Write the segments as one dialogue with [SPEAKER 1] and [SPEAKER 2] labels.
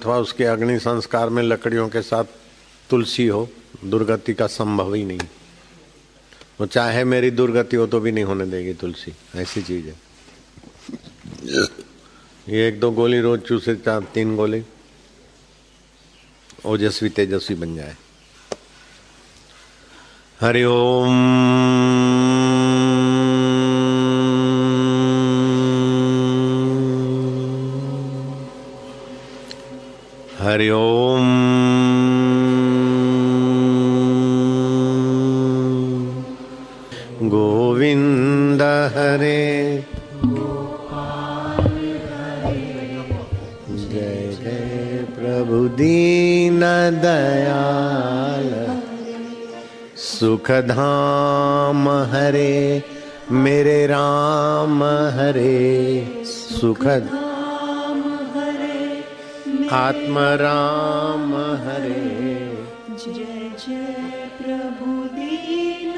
[SPEAKER 1] अथवा उसके अग्नि संस्कार में लकड़ियों के साथ तुलसी हो, दुर्गति का संभव ही नहीं। वो चाहे मेरी दुर्गति हो तो भी नहीं होने देगी तुलसी। ऐसी चीज़ है। ये एक दो गोली रोज चूसे, चार, तीन गोली। ओजस्वी तेजस्वी बन जाए। हरिओम हरि ओम। गोविंद हरे। जय जय प्रभु दीन दयाल। सुखधाम हरे, मेरे राम हरे। सुखद आत्मराम हरे।
[SPEAKER 2] जय जय प्रभु दीन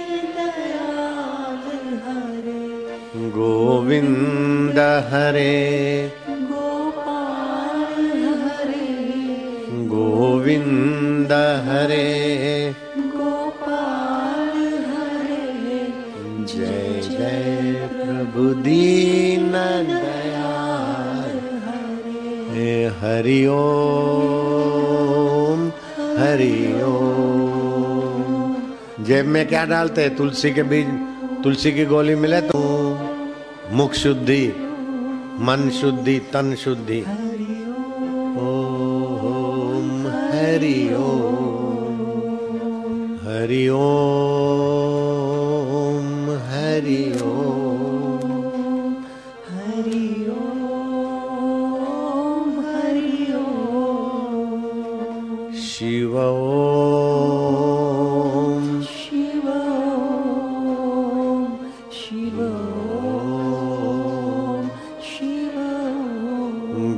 [SPEAKER 2] गोविन्द हरे।
[SPEAKER 1] गोविन्द हे हरि ओम हरि ओम। जेब में क्या डालते हैं? तुलसी के बीज, तुलसी की गोली मिले तो? मुख शुद्धि, मन शुद्धि, तन शुद्धि। ओम, हरि ओम। हरि ओम हरि ओम। शिव
[SPEAKER 2] शिव शिव शिव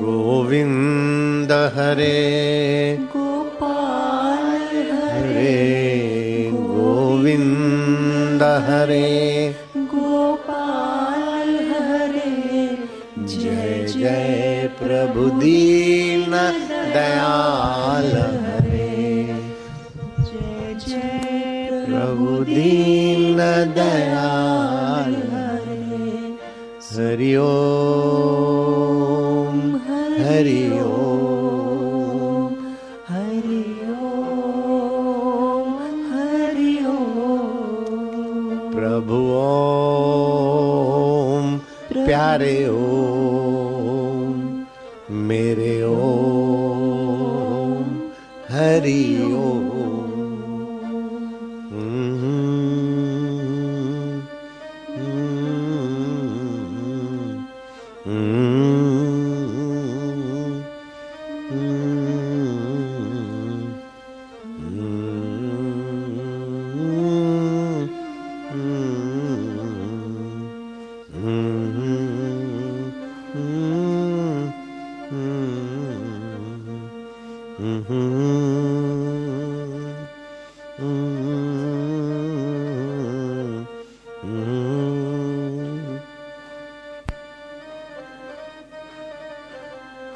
[SPEAKER 1] गोविंद हरे।
[SPEAKER 2] गोपाल हरे।
[SPEAKER 1] हरे गोविंद हरे।
[SPEAKER 2] गोपाल हरे।
[SPEAKER 1] जय जय प्रभु दीन दयाल। दयाल
[SPEAKER 2] हरे।
[SPEAKER 1] ओम, हरि ओम
[SPEAKER 2] हरि ओम। हरि
[SPEAKER 1] प्रभु ओम, प्यारे ओम, मेरे ओम, हरि Mm-hmm.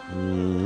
[SPEAKER 1] हरि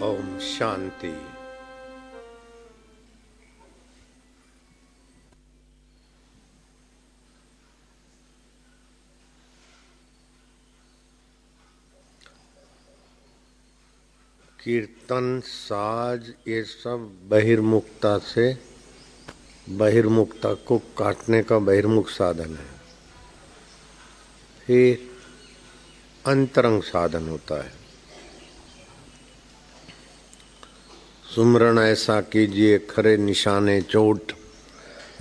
[SPEAKER 1] ओम शांति। कीर्तन, साज, ये सब बहिर्मुखता से, बहिर्मुखता को काटने का बहिर्मुख साधन है। फिर अंतरंग साधन होता है। सुमरण ऐसा कीजिए, खरे निशाने चोट।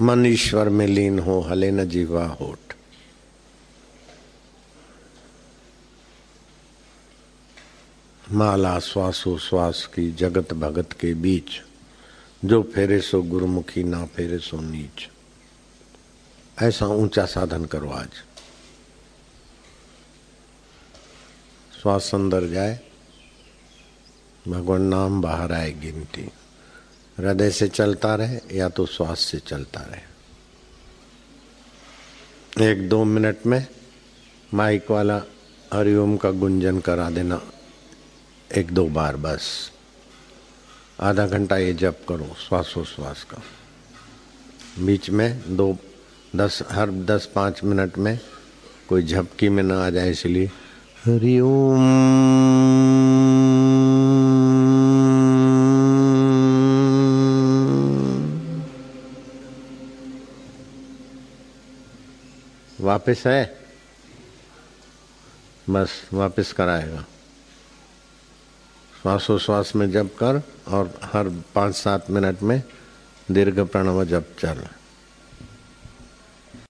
[SPEAKER 1] मन ईश्वर में लीन हो, हले न जीवा होठ। माला श्वासो श्वास की जगत भगत के बीच। जो फेरे सो गुरुमुखी, ना फेरे सो नीच। ऐसा ऊँचा साधन करो आज। श्वास अंदर जाए। भगवान नाम बाहर आए गिनती। हृदय से चलता रहे या तो श्वास से चलता रहे। एक दो मिनट में माइक वाला हरिओम का गुंजन करा देना। एक दो बार बस। आधा घंटा ये जप करो, श्वासोश्वास का। बीच में दो, दस, हर दस पाँच मिनट में कोई झपकी में ना आ जाए इसलिए। हरिओम। वापस है? बस वापस कराएगा। श्वासोश्वास में जब कर और हर पाँच सात मिनट में दीर्घ प्रणव जब चल।